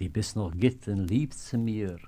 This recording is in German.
die bis noch gitten lieb zu mir,